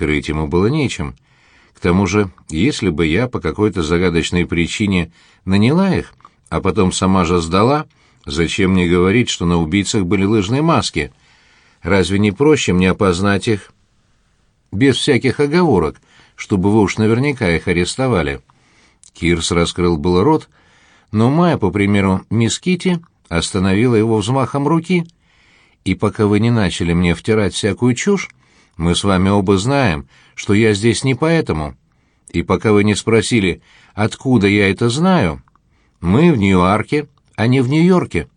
Крыть ему было нечем. К тому же, если бы я по какой-то загадочной причине наняла их, а потом сама же сдала, зачем мне говорить, что на убийцах были лыжные маски? Разве не проще мне опознать их без всяких оговорок, чтобы вы уж наверняка их арестовали?» Кирс раскрыл был рот, но Майя, по примеру мисс Кити, остановила его взмахом руки. «И пока вы не начали мне втирать всякую чушь, мы с вами оба знаем, что я здесь не поэтому. И пока вы не спросили, откуда я это знаю, мы в Нью-Арке, а не в Нью-Йорке.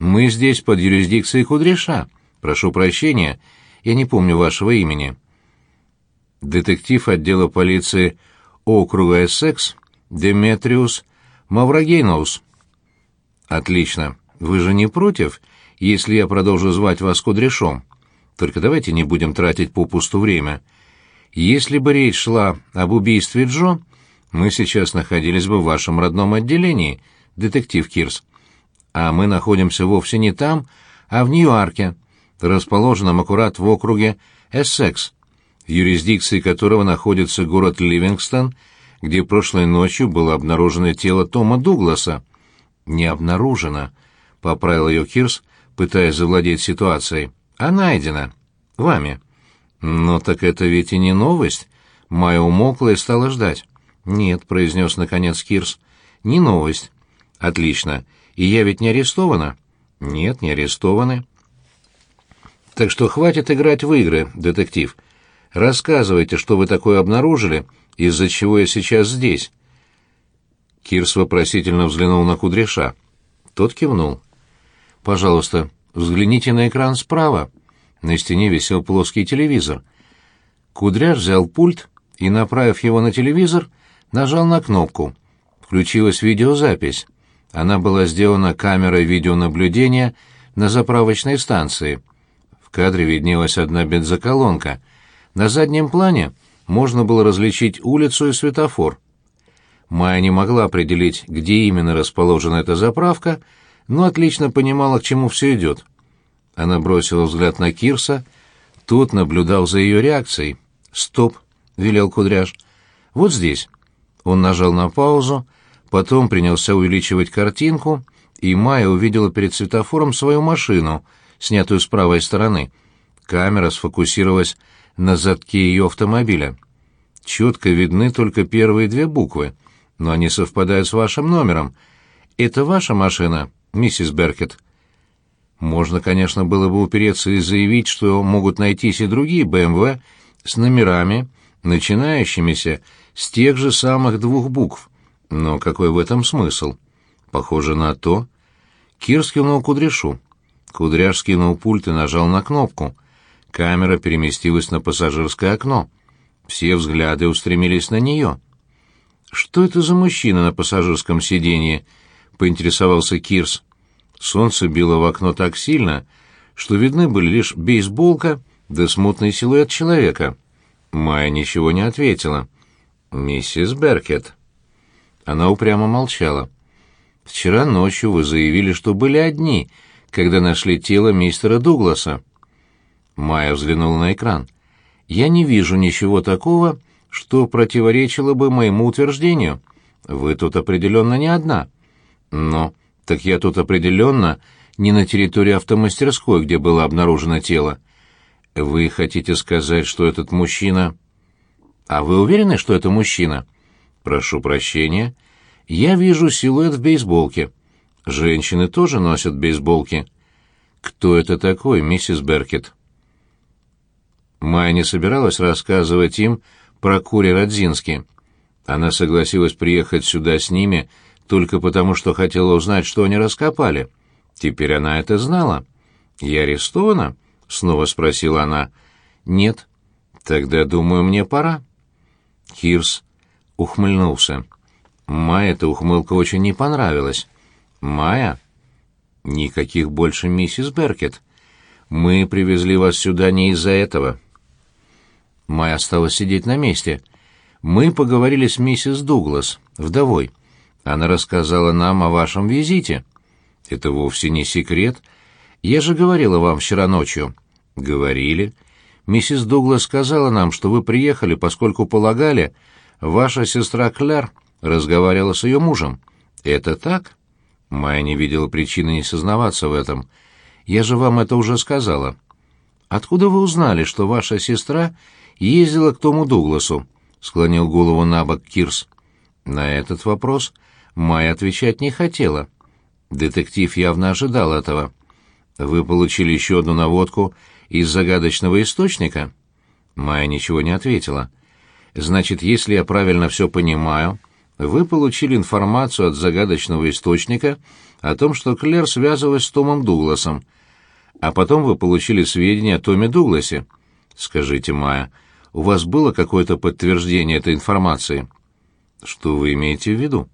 Мы здесь под юрисдикцией Кудряша. Прошу прощения, я не помню вашего имени». Детектив отдела полиции округа Эссекс Деметриус Маврогейноус. Отлично. Вы же не против, если я продолжу звать вас Кудряшом? Только давайте не будем тратить попусту время. Если бы речь шла об убийстве Джо, мы сейчас находились бы в вашем родном отделении, детектив Кирс. А мы находимся вовсе не там, а в Нью-Арке, расположенном аккурат в округе Эссекс, в юрисдикции которого находится город Ливингстон — где прошлой ночью было обнаружено тело Тома Дугласа. «Не обнаружено», — поправил ее Кирс, пытаясь завладеть ситуацией, — «а найдено. Вами». «Но так это ведь и не новость». Майя умокла и стала ждать. «Нет», — произнес наконец Кирс, — «не новость». «Отлично. И я ведь не арестована?» «Нет, не арестованы». «Так что хватит играть в игры, детектив. Рассказывайте, что вы такое обнаружили из-за чего я сейчас здесь?» Кирс вопросительно взглянул на Кудряша. Тот кивнул. «Пожалуйста, взгляните на экран справа». На стене висел плоский телевизор. Кудряш взял пульт и, направив его на телевизор, нажал на кнопку. Включилась видеозапись. Она была сделана камерой видеонаблюдения на заправочной станции. В кадре виднелась одна бензоколонка. На заднем плане можно было различить улицу и светофор. Майя не могла определить, где именно расположена эта заправка, но отлично понимала, к чему все идет. Она бросила взгляд на Кирса, тот наблюдал за ее реакцией. «Стоп!» — велел Кудряш. «Вот здесь». Он нажал на паузу, потом принялся увеличивать картинку, и Майя увидела перед светофором свою машину, снятую с правой стороны. Камера сфокусировалась на задке ее автомобиля. Четко видны только первые две буквы, но они совпадают с вашим номером. Это ваша машина, миссис Беркет? Можно, конечно, было бы упереться и заявить, что могут найтись и другие БМВ с номерами, начинающимися с тех же самых двух букв. Но какой в этом смысл? Похоже на то. Кир скинул кудряшу. Кудряш скинул пульт и нажал на кнопку — Камера переместилась на пассажирское окно. Все взгляды устремились на нее. «Что это за мужчина на пассажирском сиденье?» — поинтересовался Кирс. Солнце било в окно так сильно, что видны были лишь бейсболка да смутный силуэт человека. Майя ничего не ответила. «Миссис Беркет». Она упрямо молчала. «Вчера ночью вы заявили, что были одни, когда нашли тело мистера Дугласа». Майя взглянула на экран. «Я не вижу ничего такого, что противоречило бы моему утверждению. Вы тут определенно не одна». «Но, так я тут определенно не на территории автомастерской, где было обнаружено тело. Вы хотите сказать, что этот мужчина...» «А вы уверены, что это мужчина?» «Прошу прощения. Я вижу силуэт в бейсболке. Женщины тоже носят бейсболки». «Кто это такой, миссис Беркет?» Майя не собиралась рассказывать им про Кури Родзински. Она согласилась приехать сюда с ними только потому, что хотела узнать, что они раскопали. Теперь она это знала. «Я арестована?» — снова спросила она. «Нет». «Тогда, думаю, мне пора». Кирс ухмыльнулся. Майе эта ухмылка очень не понравилась. «Майя?» «Никаких больше миссис Беркет. Мы привезли вас сюда не из-за этого». Майя осталась сидеть на месте. «Мы поговорили с миссис Дуглас, вдовой. Она рассказала нам о вашем визите. Это вовсе не секрет. Я же говорила вам вчера ночью». «Говорили». Миссис Дуглас сказала нам, что вы приехали, поскольку полагали, ваша сестра Кляр разговаривала с ее мужем. Это так? Майя не видела причины не сознаваться в этом. Я же вам это уже сказала. Откуда вы узнали, что ваша сестра ездила к Тому Дугласу? Склонил голову на бок Кирс. На этот вопрос Майя отвечать не хотела. Детектив явно ожидал этого. Вы получили еще одну наводку из загадочного источника? Майя ничего не ответила. Значит, если я правильно все понимаю, вы получили информацию от загадочного источника о том, что Клэр связывалась с Томом Дугласом, а потом вы получили сведения о Томе Дугласе. Скажите, Майя, у вас было какое-то подтверждение этой информации? Что вы имеете в виду?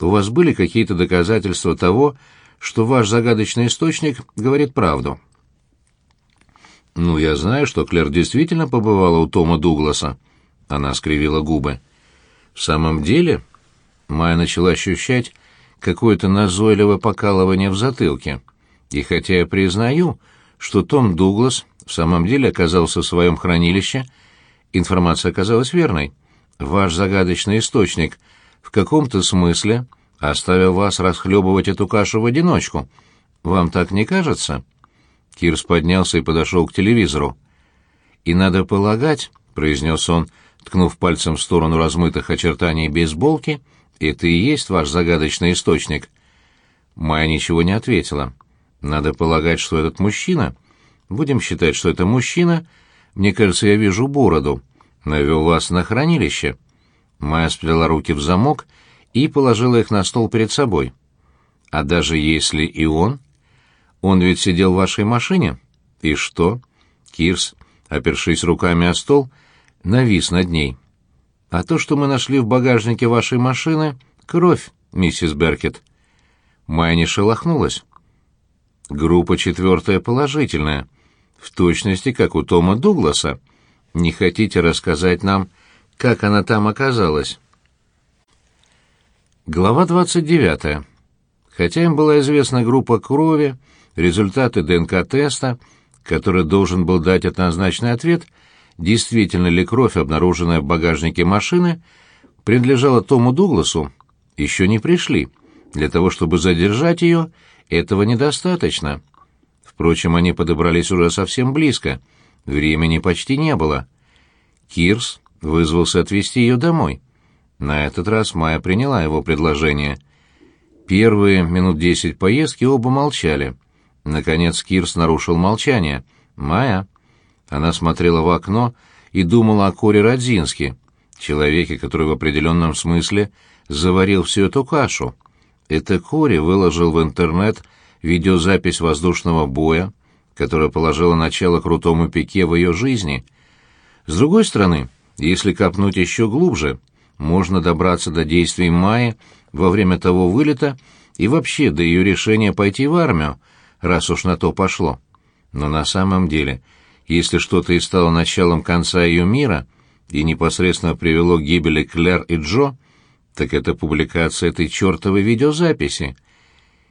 У вас были какие-то доказательства того, что ваш загадочный источник говорит правду? Ну, я знаю, что Клэр действительно побывала у Тома Дугласа. Она скривила губы. В самом деле, Майя начала ощущать какое-то назойливое покалывание в затылке. И хотя я признаю, что Том Дуглас в самом деле оказался в своем хранилище, информация оказалась верной. Ваш загадочный источник в каком-то смысле оставил вас расхлебывать эту кашу в одиночку. Вам так не кажется?» Кирс поднялся и подошел к телевизору. «И надо полагать», — произнес он, ткнув пальцем в сторону размытых очертаний бейсболки, — «это и есть ваш загадочный источник». Майя ничего не ответила. «Надо полагать, что этот мужчина...» «Будем считать, что это мужчина...» «Мне кажется, я вижу бороду. Навел вас на хранилище». Майя сплела руки в замок и положила их на стол перед собой. «А даже если и он...» Он ведь сидел в вашей машине. И что? Кирс, опершись руками о стол, навис над ней. А то, что мы нашли в багажнике вашей машины, кровь, миссис Беркет. Майя не шелохнулась. Группа четвертая положительная, в точности, как у Тома Дугласа. Не хотите рассказать нам, как она там оказалась? Глава двадцать девятая. Хотя им была известна группа крови, результаты ДНК-теста, который должен был дать однозначный ответ, действительно ли кровь, обнаруженная в багажнике машины, принадлежала Тому Дугласу, еще не пришли. Для того, чтобы задержать ее, этого недостаточно. Впрочем, они подобрались уже совсем близко. Времени почти не было. Кирс вызвался отвезти ее домой. На этот раз Майя приняла его предложение. Первые минут десять поездки оба молчали. Наконец Кирс нарушил молчание. «Майя». Она смотрела в окно и думала о Коре Родзинске, человеке, который в определенном смысле заварил всю эту кашу. Это Кори выложил в интернет видеозапись воздушного боя, которая положила начало крутому пике в ее жизни. С другой стороны, если копнуть еще глубже, можно добраться до действий Майи во время того вылета и вообще до ее решения пойти в армию, раз уж на то пошло. Но на самом деле, если что-то и стало началом конца ее мира и непосредственно привело к гибели Клэр и Джо, так это публикация этой чертовой видеозаписи.